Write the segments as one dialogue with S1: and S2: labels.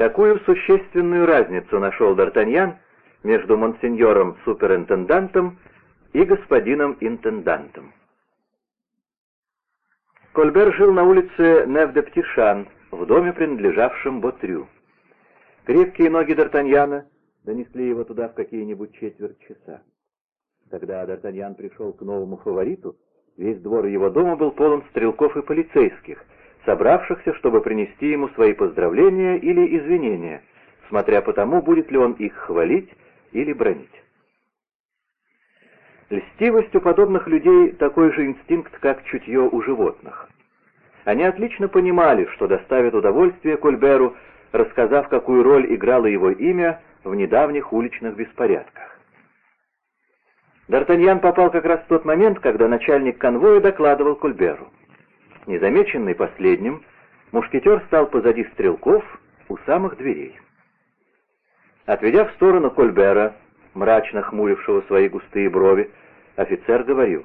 S1: Какую существенную разницу нашел Д'Артаньян между монсеньором-суперинтендантом и господином интендантом? Кольбер жил на улице Нев-де-Птишан, в доме, принадлежавшем Ботрю. Крепкие ноги Д'Артаньяна донесли его туда в какие-нибудь четверть часа. Когда Д'Артаньян пришел к новому фавориту, весь двор его дома был полон стрелков и полицейских, собравшихся, чтобы принести ему свои поздравления или извинения, смотря по тому, будет ли он их хвалить или бронить. Льстивость у подобных людей такой же инстинкт, как чутье у животных. Они отлично понимали, что доставит удовольствие Кольберу, рассказав, какую роль играло его имя в недавних уличных беспорядках. Д'Артаньян попал как раз в тот момент, когда начальник конвоя докладывал Кольберу. Незамеченный последним, мушкетер стал позади стрелков у самых дверей. Отведя в сторону Кольбера, мрачно хмурившего свои густые брови, офицер говорил,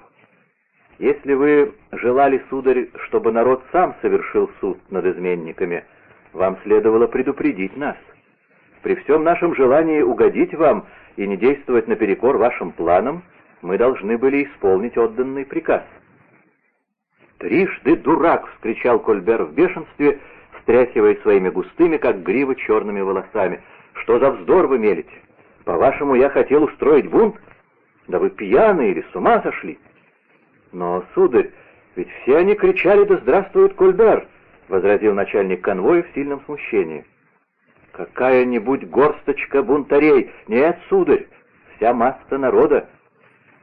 S1: «Если вы желали, сударь, чтобы народ сам совершил суд над изменниками, вам следовало предупредить нас. При всем нашем желании угодить вам и не действовать наперекор вашим планам, мы должны были исполнить отданный приказ». «Трижды дурак!» — вскричал Кольбер в бешенстве, встряхивая своими густыми, как грива, черными волосами. «Что за вздор вы мелите? По-вашему, я хотел устроить бунт? Да вы пьяны или с ума сошли?» «Но, сударь, ведь все они кричали «Да здравствует Кольбер!» — возразил начальник конвоя в сильном смущении. «Какая-нибудь горсточка бунтарей! Нет, сударь, вся масса народа!»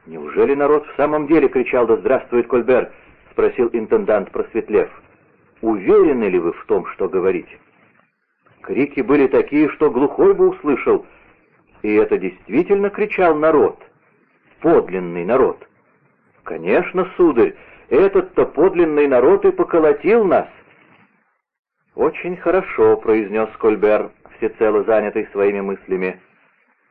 S1: «Неужели народ в самом деле кричал «Да здравствует Кольбер!» — спросил интендант, просветлев. «Уверены ли вы в том, что говорите?» Крики были такие, что глухой бы услышал, и это действительно кричал народ, подлинный народ. «Конечно, сударь, этот-то подлинный народ и поколотил нас!» «Очень хорошо», — произнес Кольбер, всецело занятый своими мыслями.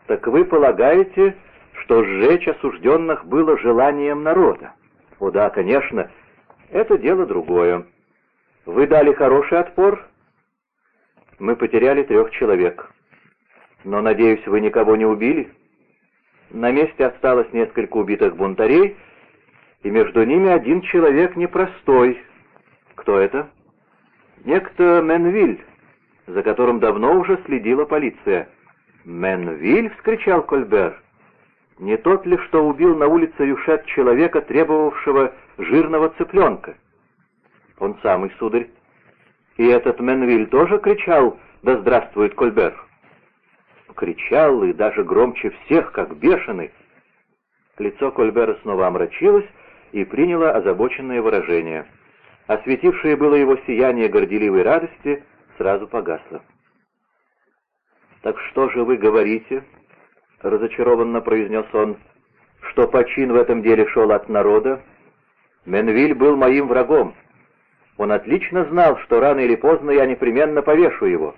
S1: «Так вы полагаете, что сжечь осужденных было желанием народа?» «О да, конечно, это дело другое. Вы дали хороший отпор?» «Мы потеряли трех человек. Но, надеюсь, вы никого не убили?» «На месте осталось несколько убитых бунтарей, и между ними один человек непростой. Кто это?» Некто Менвиль, за которым давно уже следила полиция. «Менвиль!» — вскричал Кольбер. «Не тот ли, что убил на улице Юшет человека, требовавшего жирного цыпленка?» «Он самый, сударь. И этот Менвиль тоже кричал «Да здравствует Кольбер!» Кричал и даже громче всех, как бешеный. Лицо Кольбера снова омрачилось и приняло озабоченное выражение — осветившее было его сияние горделивой радости, сразу погасло. «Так что же вы говорите?» — разочарованно произнес он. «Что почин в этом деле шел от народа? Менвиль был моим врагом. Он отлично знал, что рано или поздно я непременно повешу его.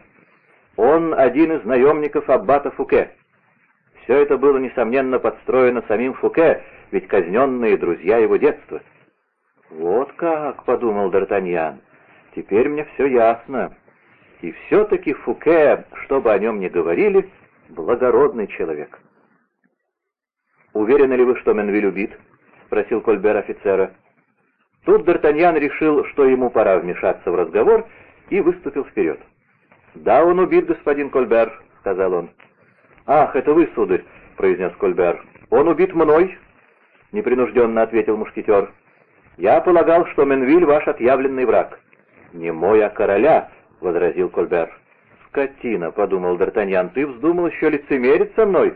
S1: Он один из наемников аббата Фуке. Все это было, несомненно, подстроено самим Фуке, ведь казненные друзья его детства». «Вот как!» — подумал Д'Артаньян. «Теперь мне все ясно. И все-таки Фуке, что бы о нем ни говорили, благородный человек». «Уверены ли вы, что Менвиль убит?» — спросил Кольбер офицера. Тут Д'Артаньян решил, что ему пора вмешаться в разговор, и выступил вперед. «Да, он убит, господин Кольбер», — сказал он. «Ах, это вы, сударь», — произнес Кольбер. «Он убит мной», — непринужденно ответил мушкетер. «Я полагал, что Менвиль ваш отъявленный враг». «Не мой, а короля», — возразил Кольбер. «Скотина», — подумал Д'Артаньян, — «ты вздумал еще лицемерить со мной?»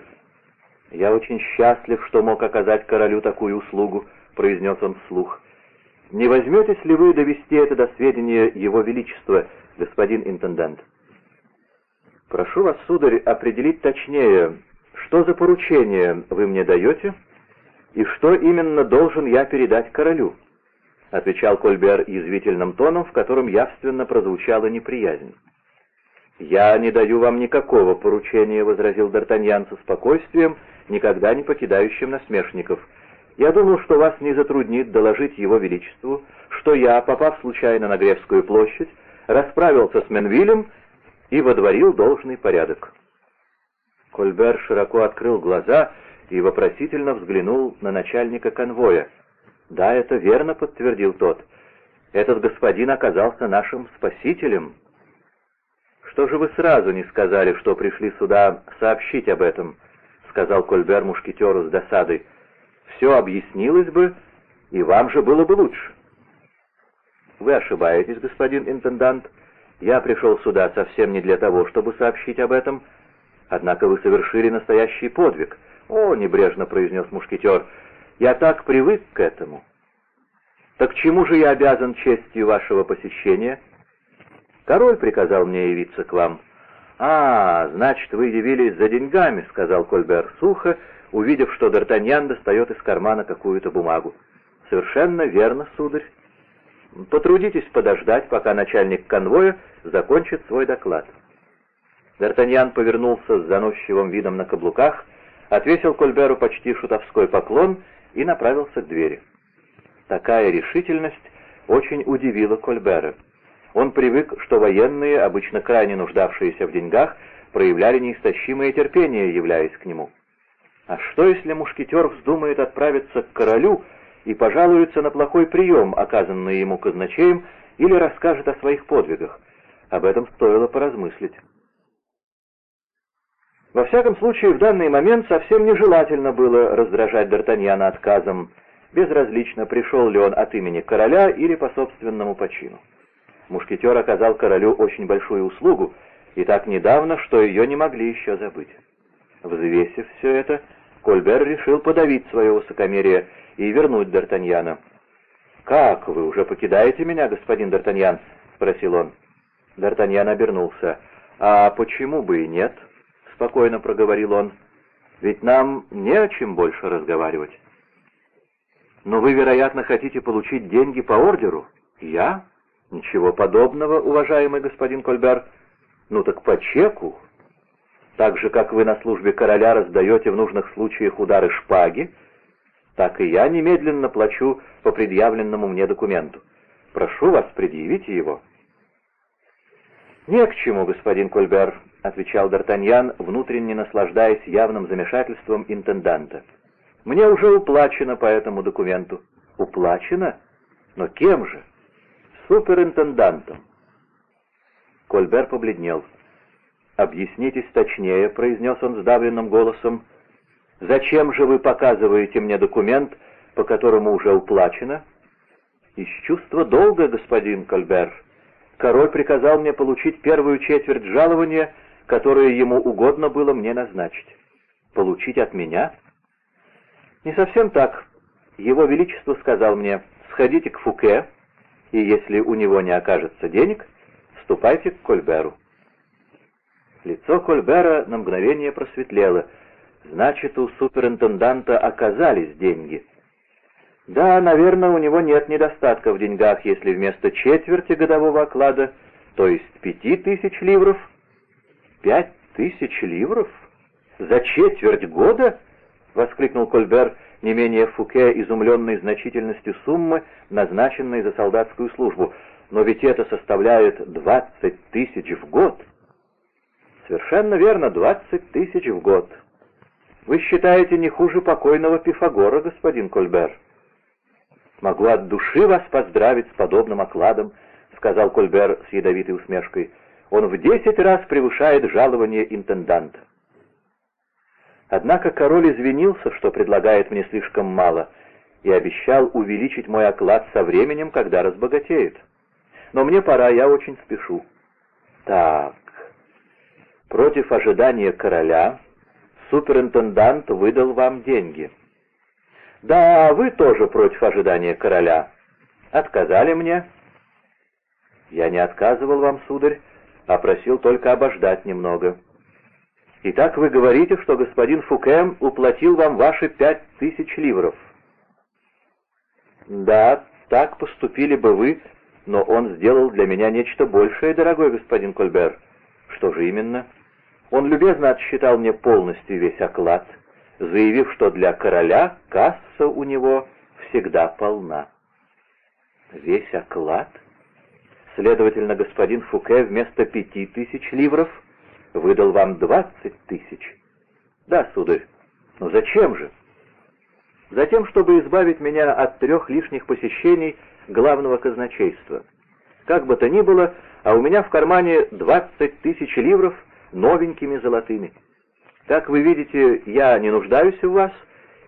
S1: «Я очень счастлив, что мог оказать королю такую услугу», — произнес он вслух. «Не возьметесь ли вы довести это до сведения Его Величества, господин интендант?» «Прошу вас, сударь, определить точнее, что за поручение вы мне даете и что именно должен я передать королю?» — отвечал Кольбер язвительным тоном, в котором явственно прозвучала неприязнь. «Я не даю вам никакого поручения», — возразил Д'Артаньян со спокойствием, никогда не покидающим насмешников. «Я думал, что вас не затруднит доложить его величеству, что я, попав случайно на Гревскую площадь, расправился с Менвилем и водворил должный порядок. Кольбер широко открыл глаза и вопросительно взглянул на начальника конвоя. «Да, это верно», — подтвердил тот. «Этот господин оказался нашим спасителем». «Что же вы сразу не сказали, что пришли сюда сообщить об этом?» — сказал Кольбер мушкетеру с досадой. «Все объяснилось бы, и вам же было бы лучше». «Вы ошибаетесь, господин интендант. Я пришел сюда совсем не для того, чтобы сообщить об этом. Однако вы совершили настоящий подвиг». «О», — небрежно произнес мушкетер, — «я так привык к этому». «Так чему же я обязан честью вашего посещения?» «Король приказал мне явиться к вам». «А, значит, вы явились за деньгами», — сказал Кольбер сухо, увидев, что Д'Артаньян достает из кармана какую-то бумагу. «Совершенно верно, сударь. Потрудитесь подождать, пока начальник конвоя закончит свой доклад». Д'Артаньян повернулся с заносчивым видом на каблуках, отвесил Кольберу почти шутовской поклон и направился к двери. Такая решительность очень удивила Кольбера. Он привык, что военные, обычно крайне нуждавшиеся в деньгах, проявляли неистощимое терпение, являясь к нему. А что, если мушкетер вздумает отправиться к королю и пожалуется на плохой прием, оказанный ему казначеем, или расскажет о своих подвигах? Об этом стоило поразмыслить. Во всяком случае, в данный момент совсем нежелательно было раздражать Д'Артаньяна отказом, безразлично, пришел ли он от имени короля или по собственному почину. Мушкетер оказал королю очень большую услугу, и так недавно, что ее не могли еще забыть. Взвесив все это, Кольбер решил подавить свое высокомерие и вернуть Д'Артаньяна. «Как, вы уже покидаете меня, господин Д'Артаньян?» — спросил он. Д'Артаньян обернулся. «А почему бы и нет?» — спокойно проговорил он. «Ведь нам не о чем больше разговаривать». «Но вы, вероятно, хотите получить деньги по ордеру?» «Я?» «Ничего подобного, уважаемый господин Кольбер. Ну так по чеку. Так же, как вы на службе короля раздаете в нужных случаях удары шпаги, так и я немедленно плачу по предъявленному мне документу. Прошу вас, предъявите его». «Не к чему, господин Кольбер», — отвечал Д'Артаньян, внутренне наслаждаясь явным замешательством интенданта. «Мне уже уплачено по этому документу». «Уплачено? Но кем же?» Суперинтендантом. Кольбер побледнел. «Объяснитесь точнее», — произнес он сдавленным голосом. «Зачем же вы показываете мне документ, по которому уже уплачено?» «Из чувства долга, господин Кольбер. Король приказал мне получить первую четверть жалования, которое ему угодно было мне назначить. Получить от меня?» «Не совсем так. Его Величество сказал мне, сходите к Фуке, и если у него не окажется денег, ступайте к Кольберу». Лицо Кольбера на мгновение просветлело. Значит, у суперинтенданта оказались деньги. Да, наверное, у него нет недостатка в деньгах, если вместо четверти годового оклада, то есть пяти тысяч ливров... Пять тысяч ливров? За четверть года? — воскликнул Кольбер, не менее Фуке, изумленный значительностью суммы, назначенной за солдатскую службу. Но ведь это составляет двадцать тысяч в год. Совершенно верно, двадцать тысяч в год. Вы считаете не хуже покойного Пифагора, господин Кольбер? Могу от души вас поздравить с подобным окладом, сказал Кольбер с ядовитой усмешкой. Он в десять раз превышает жалование интенданта. Однако король извинился, что предлагает мне слишком мало, и обещал увеличить мой оклад со временем, когда разбогатеет. Но мне пора, я очень спешу. Так, против ожидания короля суперинтендант выдал вам деньги. Да, вы тоже против ожидания короля. Отказали мне? Я не отказывал вам, сударь, а просил только обождать немного. Итак, вы говорите, что господин Фуке уплатил вам ваши пять тысяч ливров. Да, так поступили бы вы, но он сделал для меня нечто большее, дорогой господин Кольбер. Что же именно? Он любезно отсчитал мне полностью весь оклад, заявив, что для короля касса у него всегда полна. Весь оклад? Следовательно, господин Фуке вместо пяти тысяч ливров выдал вам двадцать тысяч. Да, сударь. Но зачем же? Затем, чтобы избавить меня от трех лишних посещений главного казначейства. Как бы то ни было, а у меня в кармане двадцать тысяч ливров новенькими золотыми. Как вы видите, я не нуждаюсь в вас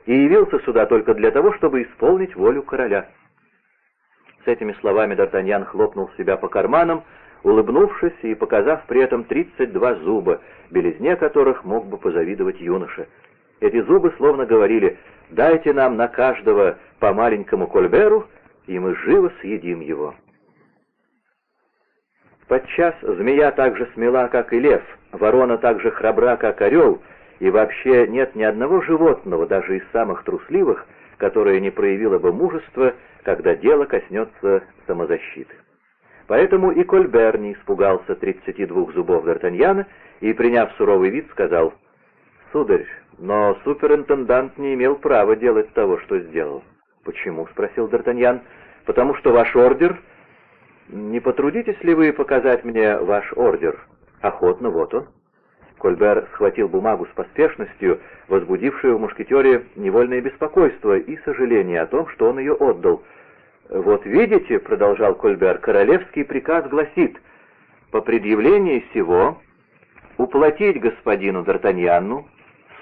S1: и явился сюда только для того, чтобы исполнить волю короля». С этими словами Д'Артаньян хлопнул себя по карманам, улыбнувшись и показав при этом 32 зуба, белизне которых мог бы позавидовать юноша. Эти зубы словно говорили «дайте нам на каждого по маленькому кольберу, и мы живо съедим его». Подчас змея так же смела, как и лев, ворона так же храбра, как орел, и вообще нет ни одного животного, даже из самых трусливых, которое не проявило бы мужества, когда дело коснется самозащиты. Поэтому и Кольбер не испугался 32 зубов Д'Артаньяна и, приняв суровый вид, сказал, «Сударь, но суперинтендант не имел права делать того, что сделал». «Почему?» — спросил Д'Артаньян. «Потому что ваш ордер...» «Не потрудитесь ли вы показать мне ваш ордер?» «Охотно, вот он». Кольбер схватил бумагу с поспешностью, возбудившую в мушкетере невольное беспокойство и сожаление о том, что он ее отдал. «Вот видите», — продолжал Кольбер, — «королевский приказ гласит, по предъявлении сего уплатить господину Д'Артаньяну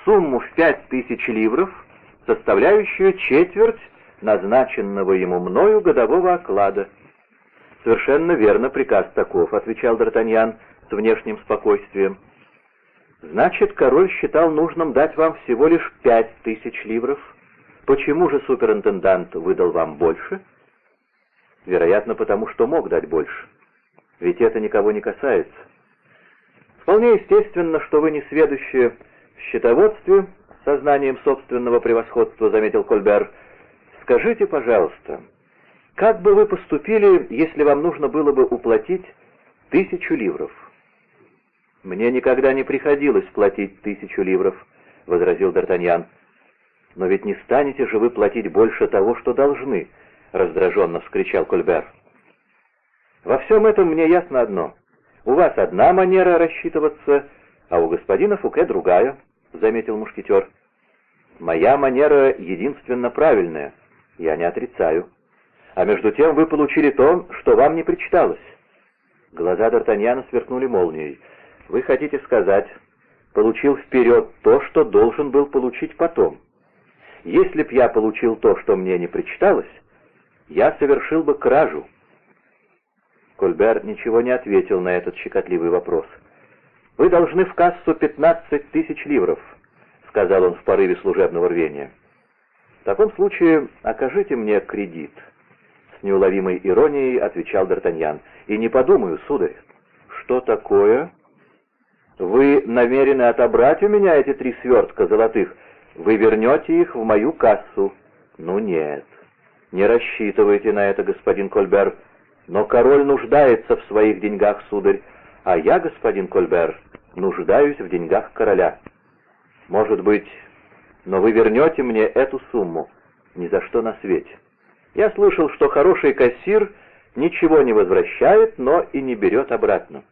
S1: сумму в пять тысяч ливров, составляющую четверть назначенного ему мною годового оклада». «Совершенно верно, приказ таков», — отвечал Д'Артаньян с внешним спокойствием. Значит, король считал нужным дать вам всего лишь пять тысяч ливров. Почему же суперинтендант выдал вам больше? Вероятно, потому что мог дать больше. Ведь это никого не касается. Вполне естественно, что вы не сведущие в счетоводстве, сознанием собственного превосходства, заметил Кольбер. Скажите, пожалуйста, как бы вы поступили, если вам нужно было бы уплатить тысячу ливров? «Мне никогда не приходилось платить тысячу ливров», — возразил Д'Артаньян. «Но ведь не станете же вы платить больше того, что должны», — раздраженно вскричал Кольбер. «Во всем этом мне ясно одно. У вас одна манера рассчитываться, а у господина Фуке другая», — заметил мушкетер. «Моя манера единственно правильная, я не отрицаю. А между тем вы получили то, что вам не причиталось». Глаза Д'Артаньяна сверкнули молнией. Вы хотите сказать, получил вперед то, что должен был получить потом. Если б я получил то, что мне не причиталось, я совершил бы кражу. Кольбер ничего не ответил на этот щекотливый вопрос. «Вы должны в кассу пятнадцать тысяч ливров», — сказал он в порыве служебного рвения. «В таком случае окажите мне кредит», — с неуловимой иронией отвечал Д'Артаньян. «И не подумаю, сударь». «Что такое?» Вы намерены отобрать у меня эти три свертка золотых? Вы вернете их в мою кассу. Ну нет, не рассчитывайте на это, господин Кольбер. Но король нуждается в своих деньгах, сударь, а я, господин Кольбер, нуждаюсь в деньгах короля. Может быть, но вы вернете мне эту сумму ни за что на свете. Я слышал, что хороший кассир ничего не возвращает, но и не берет обратно.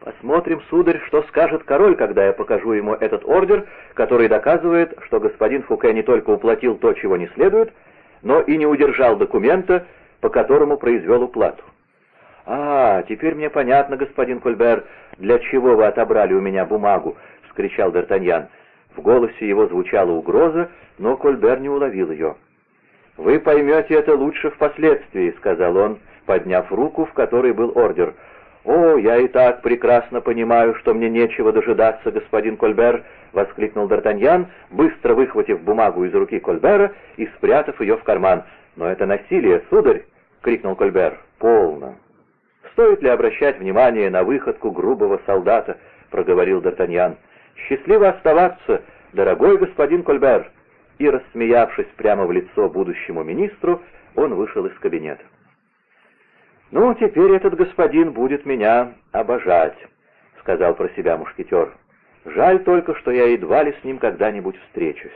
S1: Посмотрим, сударь, что скажет король, когда я покажу ему этот ордер, который доказывает, что господин Фуке не только уплатил то, чего не следует, но и не удержал документа, по которому произвел уплату. «А, теперь мне понятно, господин Кольбер, для чего вы отобрали у меня бумагу», — вскричал Д'Артаньян. В голосе его звучала угроза, но Кольбер не уловил ее. «Вы поймете это лучше впоследствии», — сказал он, подняв руку, в которой был ордер. «О, я и так прекрасно понимаю, что мне нечего дожидаться, господин Кольбер!» — воскликнул Д'Артаньян, быстро выхватив бумагу из руки Кольбера и спрятав ее в карман. «Но это насилие, сударь!» — крикнул Кольбер. «Полно!» «Стоит ли обращать внимание на выходку грубого солдата?» — проговорил Д'Артаньян. «Счастливо оставаться, дорогой господин Кольбер!» И, рассмеявшись прямо в лицо будущему министру, он вышел из кабинета. «Ну, теперь этот господин будет меня обожать», — сказал про себя мушкетер. «Жаль только, что я едва ли с ним когда-нибудь встречусь».